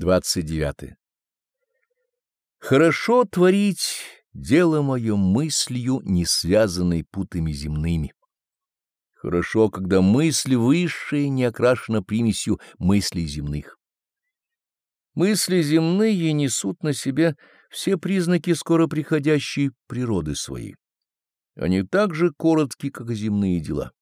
29. Хорошо творить дело мое мыслью, не связанной путами земными. Хорошо, когда мысль высшая не окрашена примесью мыслей земных. Мысли земные несут на себе все признаки скоро приходящей природы своей. Они так же коротки, как и земные дела.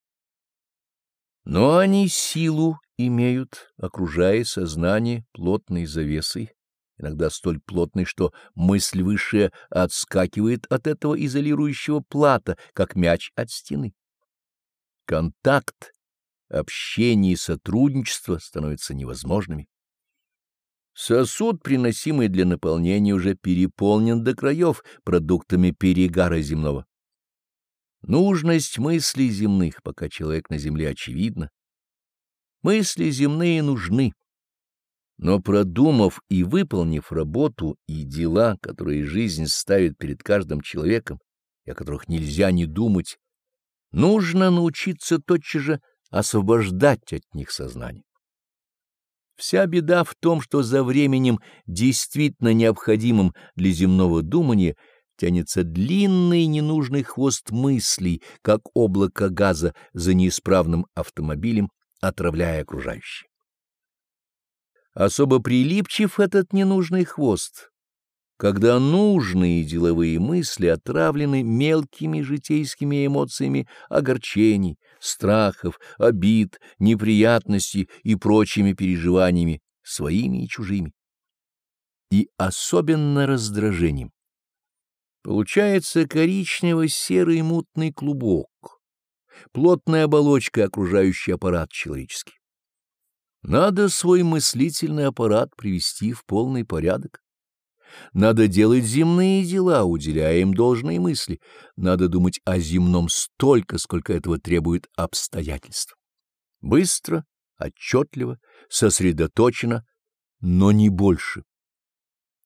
Но они силу имеют, окружая сознание плотной завесой, иногда столь плотной, что мысль высшая отскакивает от этого изолирующего плата, как мяч от стены. Контакт, общение и сотрудничество становятся невозможными. Сосуд, приносимый для наполнения, уже переполнен до краев продуктами перегара земного. Нужность мыслей земных, пока человек на земле очевидна, Мысли земные нужны, но продумав и выполнив работу и дела, которые жизнь ставит перед каждым человеком, и о которых нельзя не думать, нужно научиться тотчас же освобождать от них сознание. Вся беда в том, что за временем, действительно необходимым для земного думания, тянется длинный ненужный хвост мыслей, как облако газа за неисправным автомобилем, отравляя окружающие. Особо прилипчив этот ненужный хвост, когда нужные деловые мысли отравлены мелкими житейскими эмоциями огорчений, страхов, обид, неприятностей и прочими переживаниями, своими и чужими. И особенно раздражением. Получается коричнево-серый мутный клубок, плотной оболочкой окружающий аппарат человеческий. Надо свой мыслительный аппарат привести в полный порядок. Надо делать земные дела, уделяя им должные мысли. Надо думать о земном столько, сколько этого требует обстоятельств. Быстро, отчетливо, сосредоточено, но не больше.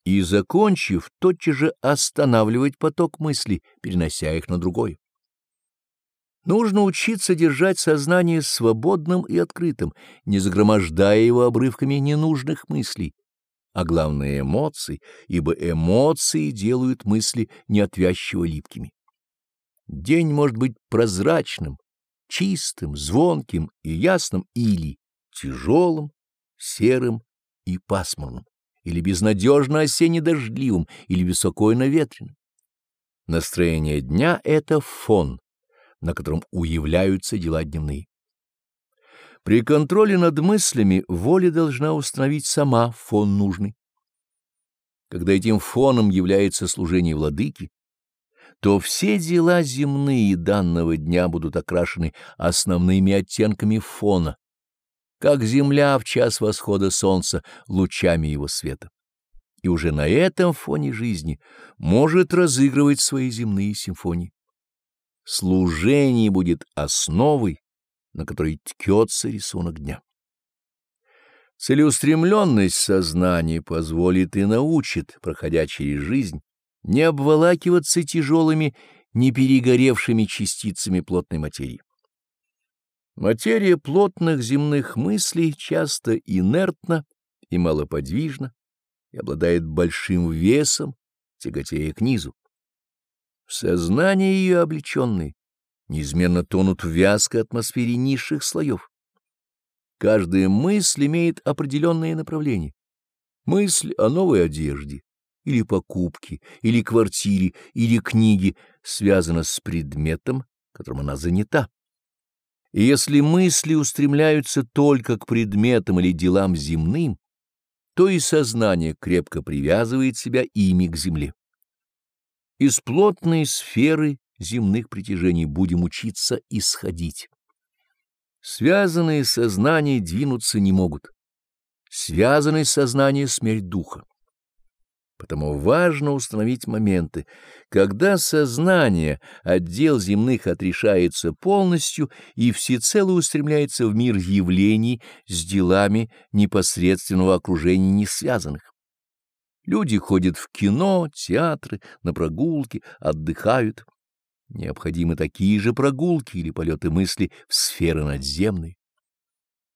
И, закончив, тотчас же останавливать поток мыслей, перенося их на другой. Нужно учиться держать сознание свободным и открытым, не загромождая его обрывками ненужных мыслей, а главное — эмоций, ибо эмоции делают мысли неотвязчиво липкими. День может быть прозрачным, чистым, звонким и ясным или тяжелым, серым и пасмурным, или безнадежно осенне-дождливым, или беспокойно ветреным. Настроение дня — это фон, на котором уявляются дела дневные. При контроле над мыслями воля должна установить сама фон нужный. Когда этим фоном является служение владыки, то все дела земные данного дня будут окрашены основными оттенками фона, как земля в час восхода солнца лучами его света. И уже на этом фоне жизни может разыгрывать свои земные симфонии. Служение будет основой, на которой ткется рисунок дня. Целеустремленность сознания позволит и научит, проходя через жизнь, не обволакиваться тяжелыми, не перегоревшими частицами плотной материи. Материя плотных земных мыслей часто инертна и малоподвижна и обладает большим весом, тяготея к низу. Сознание ее облеченное неизменно тонут в вязкой атмосфере низших слоев. Каждая мысль имеет определенное направление. Мысль о новой одежде, или покупке, или квартире, или книге связана с предметом, которым она занята. И если мысли устремляются только к предметам или делам земным, то и сознание крепко привязывает себя ими к земле. Из плотной сферы земных притяжений будем учиться исходить. Связанные сознания двинуться не могут. Связанное сознание — смерть духа. Потому важно установить моменты, когда сознание, отдел земных отрешается полностью и всецело устремляется в мир явлений с делами непосредственного окружения не связанных. Люди ходят в кино, театры, на прогулки, отдыхают. Необходимы такие же прогулки или полеты мысли в сферы надземные.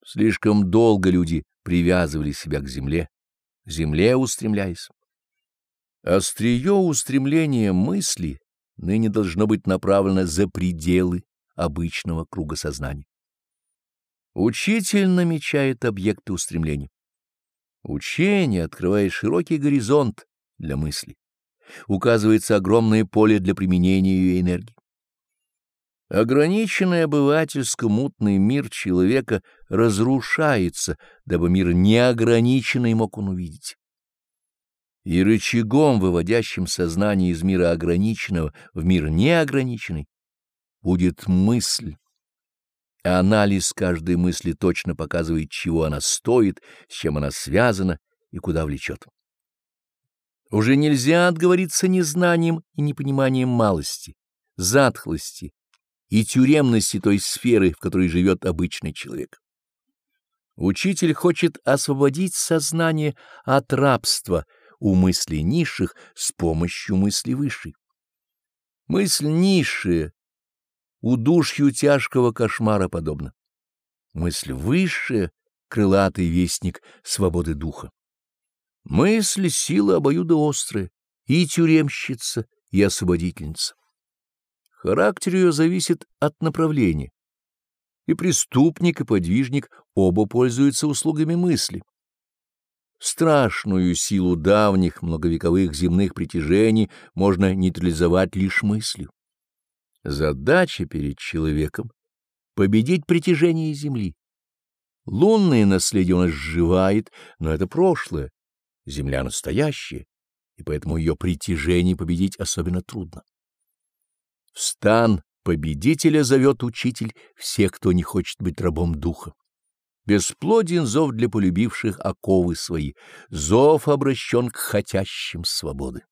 Слишком долго люди привязывали себя к земле, земле устремляясь. Острие устремления мысли ныне должно быть направлено за пределы обычного круга сознания. Учитель намечает объекты устремления. Учение открывает широкий горизонт для мысли. Указывается огромное поле для применения ее энергии. Ограниченный обывательско-мутный мир человека разрушается, дабы мир неограниченный мог он увидеть. И рычагом, выводящим сознание из мира ограниченного в мир неограниченный, будет мысль. Анализ каждой мысли точно показывает, чего она стоит, с чем она связана и куда влечет. Уже нельзя отговориться незнанием и непониманием малости, затхлости, и тюремности той сферы, в которой живет обычный человек. Учитель хочет освободить сознание от рабства у мыслей низших с помощью мысли высшей. Мысль низшая удушью тяжкого кошмара подобна. Мысль высшая — крылатый вестник свободы духа. Мысль — сила обоюдоострая, и тюремщица, и освободительница. Характер ее зависит от направления. И преступник, и подвижник оба пользуются услугами мысли. Страшную силу давних многовековых земных притяжений можно нейтрализовать лишь мыслью. Задача перед человеком — победить притяжение Земли. Лунное наследие он сживает, но это прошлое, Земля настоящая, и поэтому ее притяжение победить особенно трудно. В стан победителя зовет учитель всех, кто не хочет быть рабом духа. Бесплоден зов для полюбивших оковы свои, зов обращен к хотящим свободы.